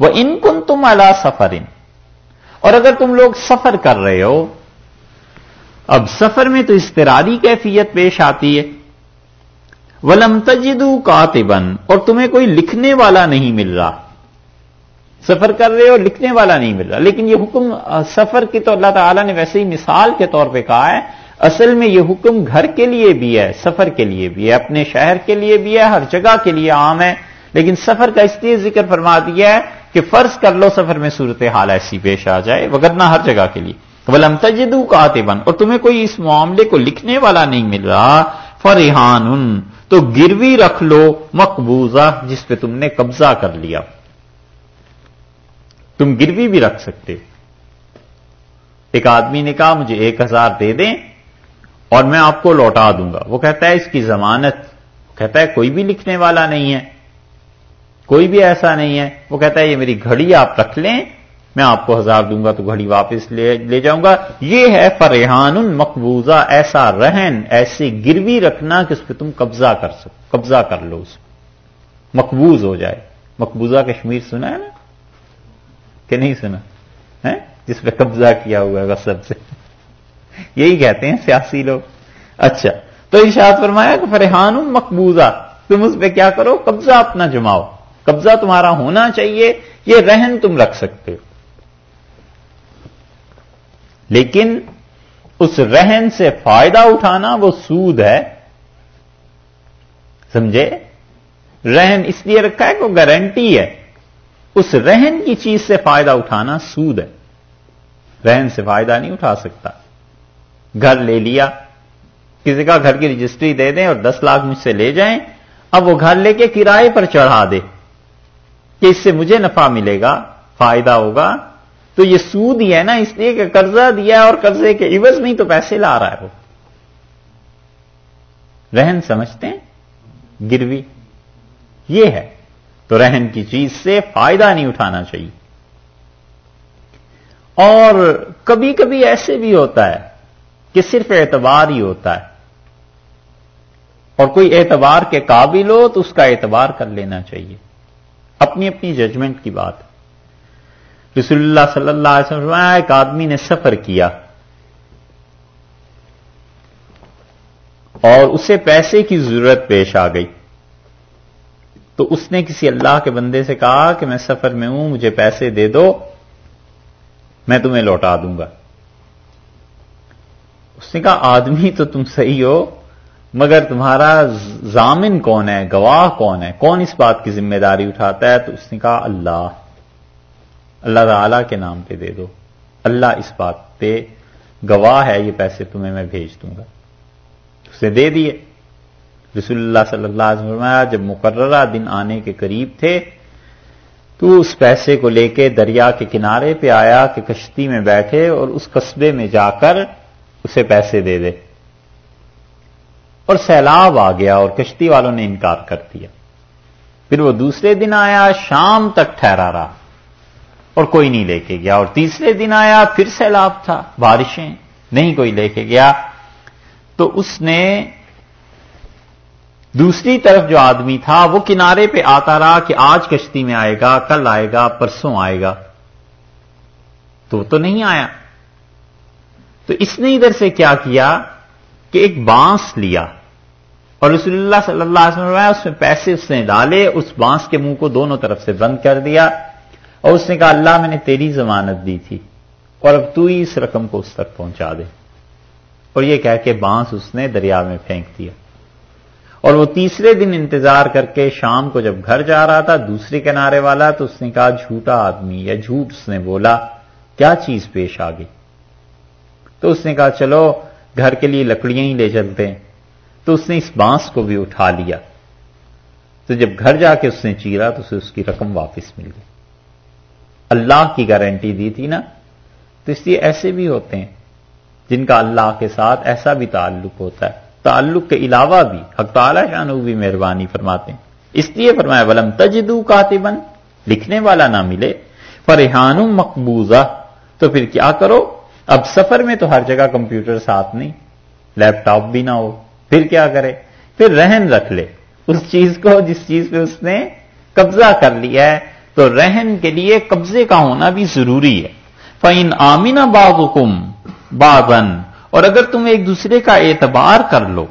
وہ ان کن تم الا سفر۔ ان اور اگر تم لوگ سفر کر رہے ہو، اب سفر میں تو استراری کیفیت پیش آتی ہے۔ ولم تجدو کاتبن اور تمہیں کوئی لکھنے والا نہیں مل رہا۔ سفر کر رہے ہو، لکھنے والا نہیں مل رہا۔ لیکن یہ حکم، سفر کی تو اللہ تعالیٰ نے ویسے ہی مثال کے طور پہ کہا ہے، اصل میں یہ حکم گھر کے لیے بھی ہے، سفر کے لیے بھی ہے، اپنے شہر کے لیے بھی ہے، ہر جگہ کے لیے عام ہے۔ لیکن سفر کا اس لیے ذکر فرما دیا ہے کہ فرض کر لو سفر میں صورت حال ایسی پیش آ جائے وغیرہ ہر جگہ کے لیے۔ ولم تجدو کا بن اور تمہیں کوئی اس معاملے کو لکھنے والا نہیں مل رہا فرحان، تو گروی رکھ لو مقبوضہ جس پہ تم نے قبضہ کر لیا۔ تم گروی بھی رکھ سکتے۔ ایک آدمی نے کہا، مجھے ایک ہزار دے دیں اور میں آپ کو لوٹا دوں گا۔ وہ کہتا ہے، اس کی ضمانت۔ کہتا ہے، کوئی بھی لکھنے والا نہیں ہے۔ کوئی بھی ایسا نہیں ہے۔ وہ کہتا ہے، یہ میری گھڑی آپ رکھ لیں، میں آپ کو ہزار دوں گا، تو گھڑی واپس لے لے جاؤں گا۔ یہ ہے فرحان المقبوضہ، ایسا رہن، ایسی گروی رکھنا کہ اس پہ تم قبضہ کر سکو، قبضہ کر لو اس مقبوض ہو جائے۔ مقبوضہ کشمیر سنا ہے نا؟ کہ نہیں سنا؟ ہے جس پہ قبضہ کیا ہوا ہے سب سے۔ یہی کہتے ہیں سیاسی لوگ۔ اچھا تو ارشاد فرمایا کہ فرحان مقبوضہ تم اس پہ کیا کرو؟ قبضہ اپنا جماؤ۔ قبضہ تمہارا ہونا چاہیے، یہ رہن تم رکھ سکتے ہو۔ لیکن اس رہن سے فائدہ اٹھانا وہ سود ہے۔ سمجھے؟ رہن اس لیے رکھا ہے کہ گارنٹی ہے۔ اس رہن کی چیز سے فائدہ اٹھانا سود ہے۔ رہن سے فائدہ نہیں اٹھا سکتا۔ گھر لے لیا۔ کسی کا گھر کی رجسٹری دے دیں اور دس لاکھ مجھ سے لے جائیں۔ اب وہ گھر لے کے کرائے پر چڑھا دے۔ کہ اس سے مجھے نفع ملے گا، فائدہ ہوگا۔ تو یہ سود ہی ہے نا، اس لیے کہ قرضہ دیا اور قرضے کے عوض نہیں تو پیسے لا رہا ہے وہ۔ رہن سمجھتے ہیں؟ گروی۔ یہ ہے۔ تو رہن کی چیز سے فائدہ نہیں اٹھانا چاہیے۔ اور کبھی کبھی ایسے بھی ہوتا ہے کہ صرف اعتبار ہی ہوتا ہے۔ اور کوئی اعتبار کے قابل ہو تو اس کا اعتبار کر لینا چاہیے۔ اپنی اپنی ججمنٹ کی بات۔ رسول اللہ صلی اللہ علیہ وسلم ایک آدمی نے سفر کیا اور اسے پیسے کی ضرورت پیش آ گئی۔ تو اس نے کسی اللہ کے بندے سے کہا کہ میں سفر میں ہوں، مجھے پیسے دے دو، میں تمہیں لوٹا دوں گا۔ اس نے کہا، آدمی تو تم صحیح ہو مگر تمہارا ضامن کون ہے؟ گواہ کون ہے؟ کون اس بات کی ذمہ داری اٹھاتا ہے؟ تو اس نے کہا، اللہ۔ اللہ تعالی کے نام پہ دے دو۔ اللہ اس بات پہ گواہ ہے، یہ پیسے تمہیں میں بھیج دوں گا۔ اسے دے دیے۔ رسول اللہ صلی اللہ علیہ وسلم جب مقررہ دن آنے کے قریب تھے، تو اس پیسے کو لے کے دریا کے کنارے پہ آیا کہ کشتی میں بیٹھے اور اس قصبے میں جا کر اسے پیسے دے دے۔ اور سیلاب آ گیا اور کشتی والوں نے انکار کر دیا۔ پھر وہ دوسرے دن آیا، شام تک ٹھہرا رہا اور کوئی نہیں لے کے گیا۔ اور تیسرے دن آیا، پھر سیلاب تھا، بارشیں، نہیں کوئی لے کے گیا۔ تو اس نے دوسری طرف جو آدمی تھا، وہ کنارے پہ آتا رہا کہ آج کشتی میں آئے گا، کل آئے گا، پرسوں آئے گا۔ تو تو نہیں آیا۔ تو اس نے ادھر سے کیا کیا؟ کہ ایک بانس لیا اور رسول اللہ صلی اللہ علیہ وسلم اس میں پیسے اس نے ڈالے، اس بانس کے منہ کو دونوں طرف سے بند کر دیا اور اس نے کہا، اللہ میں نے تیری ضمانت دی تھی اور اب تو ہی اس رقم کو اس تک پہنچا دے۔ اور یہ کہہ کے بانس اس نے دریا میں پھینک دیا۔ اور وہ تیسرے دن انتظار کر کے شام کو جب گھر جا رہا تھا، دوسرے کنارے والا، تو اس نے کہا، جھوٹا آدمی یا جھوٹ اس نے بولا، کیا چیز پیش آ گئی؟ تو اس نے کہا، چلو گھر کے لیے لکڑیاں ہی لے چلتے ہیں۔ تو اس نے اس بانس کو بھی اٹھا لیا۔ تو جب گھر جا کے اس نے چیرا تو اسے اس کی رقم واپس مل گئی۔ اللہ کی گارنٹی دی تھی نا۔ تو اس لیے ایسے بھی ہوتے ہیں۔ جن کا اللہ کے ساتھ ایسا بھی تعلق ہوتا ہے۔ تعلق کے علاوہ بھی حق تعالی شانو بھی مہربانی فرماتے ہیں۔ اس لیے فرمایا، ولم تجدو کاتبن لکھنے والا نہ ملے۔ فرحان مقبوضہ تو پھر کیا کرو؟ اب سفر میں تو ہر جگہ کمپیوٹر ساتھ نہیں، لیپ ٹاپ بھی نہ ہو، پھر کیا کرے؟ پھر رہن رکھ لے۔ اس چیز کو، جس چیز پہ اس نے قبضہ کر لیا ہے، تو رہن کے لیے قبضے کا ہونا بھی ضروری ہے۔ فعین آمین باغم باغن اور اگر تم ایک دوسرے کا اعتبار کر لو۔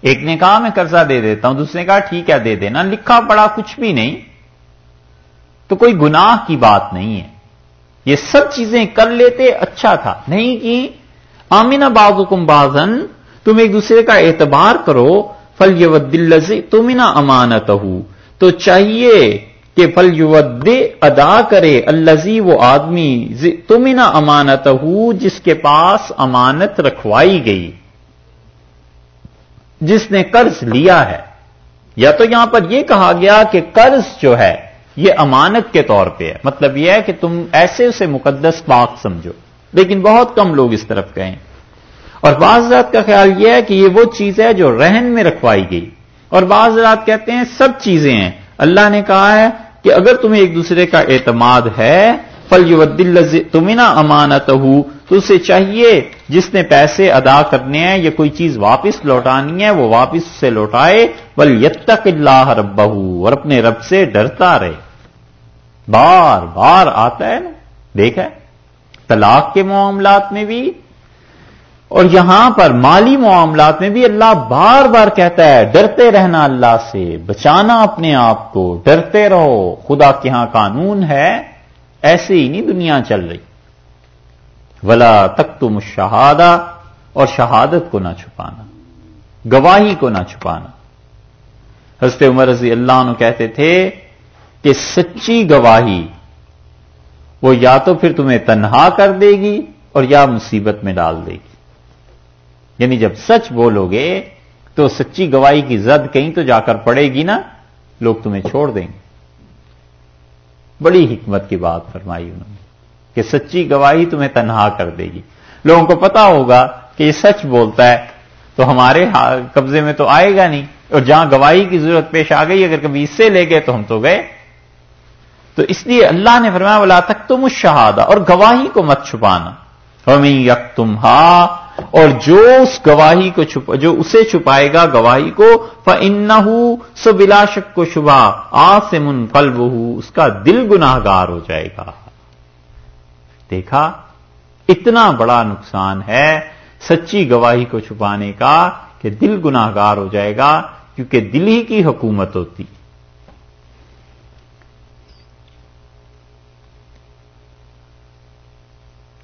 ایک نے کہا، میں قرضہ دے دیتا ہوں، دوسرے نے کہا، ٹھیک ہے، دے دینا۔ لکھا پڑا کچھ بھی نہیں۔ تو کوئی گناہ کی بات نہیں ہے۔ یہ سب چیزیں کر لیتے اچھا تھا۔ نہیں کہ آمینہ بازم بازن تم ایک دوسرے کا اعتبار کرو فل یو دل تمنا امانت تو چاہیے کہ فل یو ادا کرے الزی وہ آدمی تمنا امانت جس کے پاس امانت رکھوائی گئی۔ جس نے قرض لیا ہے۔ یا تو یہاں پر یہ کہا گیا کہ قرض جو ہے یہ امانت کے طور پہ ہے۔ مطلب یہ ہے کہ تم ایسے اسے مقدس پاک سمجھو۔ لیکن بہت کم لوگ اس طرف کہیں اور بعض رات کا خیال یہ ہے کہ یہ وہ چیز ہے جو رہن میں رکھوائی گئی۔ اور بعض رات کہتے ہیں سب چیزیں ہیں۔ اللہ نے کہا ہے کہ اگر تمہیں ایک دوسرے کا اعتماد ہے فل تمنا امانت ہو تو اسے چاہیے جس نے پیسے ادا کرنے ہیں یا کوئی چیز واپس لوٹانی ہے وہ واپس سے لوٹائے بل یت اللہ رب اور اپنے رب سے ڈرتا رہے۔ بار بار آتا ہے نا، دیکھا طلاق کے معاملات میں بھی اور یہاں پر مالی معاملات میں بھی اللہ بار بار کہتا ہے، ڈرتے رہنا اللہ سے، بچانا اپنے آپ کو، ڈرتے رہو، خدا کے ہاں قانون ہے۔ ایسے ہی نہیں دنیا چل رہی۔ ولا تک تم شہادہ اور شہادت کو نہ چھپانا، گواہی کو نہ چھپانا۔ حضرت عمر رضی اللہ عنہ کہتے تھے کہ سچی گواہی وہ یا تو پھر تمہیں تنہا کر دے گی اور یا مصیبت میں ڈال دے گی۔ یعنی جب سچ بولو گے تو سچی گواہی کی زد کہیں تو جا کر پڑے گی نا، لوگ تمہیں چھوڑ دیں گے۔ بڑی حکمت کی بات فرمائی انہوں نے کہ سچی گواہی تمہیں تنہا کر دے گی۔ لوگوں کو پتا ہوگا کہ یہ سچ بولتا ہے تو ہمارے قبضے میں تو آئے گا نہیں اور جہاں گواہی کی ضرورت پیش آ گئی، اگر کبھی اس سے لے گئے تو ہم تو گئے۔ تو اس لیے اللہ نے فرمایا بولا تک تم شہادہ اور گواہی کو مت چھپانا۔ ہمیں یک تم اور جو اس گواہی کو چھپا جو اسے چھپائے گا گواہی کو فن سو بلا شک کو شبہ آ سے من اس کا دل گناہ گار ہو جائے گا۔ دیکھا، اتنا بڑا نقصان ہے سچی گواہی کو چھپانے کا کہ دل گناہ گار ہو جائے گا، کیونکہ دل ہی کی حکومت ہوتی۔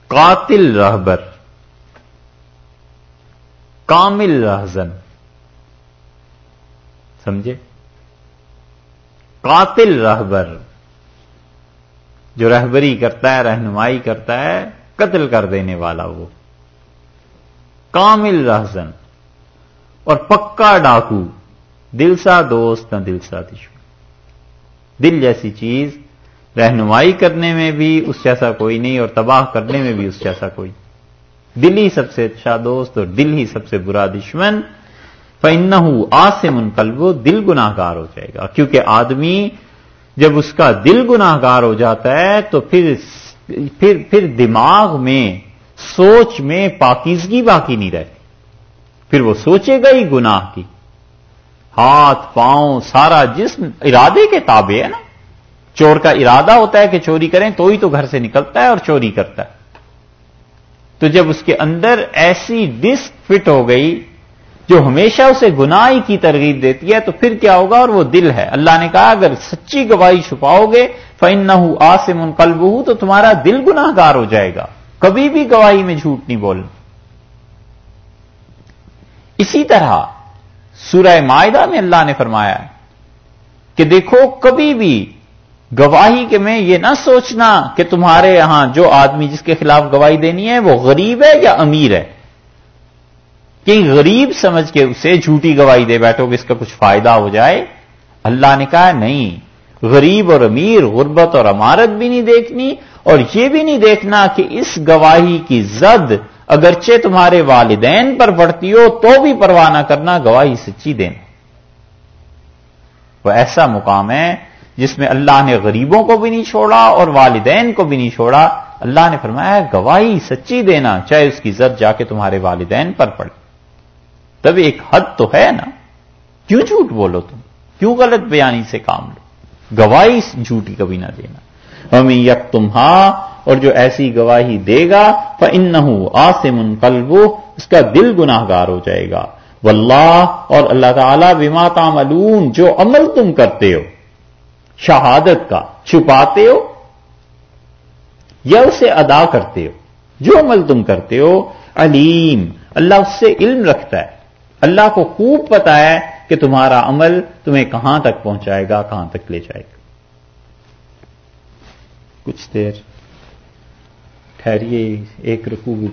قاتل رہبر کامل رہزن سمجھے؟ قاتل رہبر۔ جو رہبری کرتا ہے، رہنمائی کرتا ہے، قتل کر دینے والا وہ۔ کامل رہزن اور پکا ڈاکو۔ دل سا دوست، نہ دل سا دشمن۔ دل جیسی چیز۔ رہنمائی کرنے میں بھی اس جیسا کوئی نہیں اور تباہ کرنے میں بھی اس جیسا کوئی دل ہی سب سے اچھا دوست اور دل ہی سب سے برا دشمن فن آسم ان قلب، دل گناہ گار ہو جائے گا۔ کیونکہ آدمی جب اس کا دل گناہ گار ہو جاتا ہے تو پھر پھر پھر دماغ میں، سوچ میں پاکیزگی باقی نہیں رہتی پھر وہ سوچے گا ہی گناہ کی۔ ہاتھ، پاؤں، سارا جسم ارادے کے تابع ہے نا۔ چور کا ارادہ ہوتا ہے کہ چوری کریں تو ہی تو گھر سے نکلتا ہے اور چوری کرتا ہے۔ تو جب اس کے اندر ایسی ڈسک فٹ ہو گئی جو ہمیشہ اسے گناہ کی ترغیب دیتی ہے، تو پھر کیا ہوگا؟ اور وہ دل ہے۔ اللہ نے کہا، اگر سچی گواہی چھپاؤ گے فن نہ ہوں آسم ان ہوں تو تمہارا دل گناہ گار ہو جائے گا۔ کبھی بھی گواہی میں جھوٹ نہیں بولنا۔ اسی طرح سورہ معاہدہ میں اللہ نے فرمایا کہ دیکھو، کبھی بھی گواہی کے میں یہ نہ سوچنا کہ تمہارے یہاں جو آدمی جس کے خلاف گواہی دینی ہے وہ غریب ہے یا امیر ہے۔ کہ غریب سمجھ کے اسے جھوٹی گواہی دے بیٹھو کہ اس کا کچھ فائدہ ہو جائے۔ اللہ نے کہا، نہیں، غریب اور امیر غربت اور امارت بھی نہیں دیکھنی اور یہ بھی نہیں دیکھنا کہ اس گواہی کی زد اگرچہ تمہارے والدین پر پڑتی ہو تو بھی پرواہ نہ کرنا، گواہی سچی دینا وہ ایسا مقام ہے جس میں اللہ نے غریبوں کو بھی نہیں چھوڑا اور والدین کو بھی نہیں چھوڑا، اللہ نے فرمایا، گواہی سچی دینا، چاہے اس کی زد جا کے تمہارے والدین پر پڑے۔ تب ایک حد تو ہے نا؟ کیوں جھوٹ بولو تم؟ کیوں غلط بیانی سے کام لو؟ گواہی جھوٹی کبھی نہ دینا۔ ہمیں یک تمہا اور جو ایسی گواہی دے گا ان نہ آسم اس کا دل گناہ گار ہو جائے گا۔ واللہ اور اللہ تعالی، بما تعملون، جو عمل تم کرتے ہو۔ شہادت کا چھپاتے ہو یا اسے ادا کرتے ہو جو عمل تم کرتے ہو علیم اللہ اس سے علم رکھتا ہے اللہ کو خوب پتا ہے کہ تمہارا عمل تمہیں کہاں تک پہنچائے گا کہاں تک لے جائے گا کچھ دیر ٹھہریے، ایک رکوع کی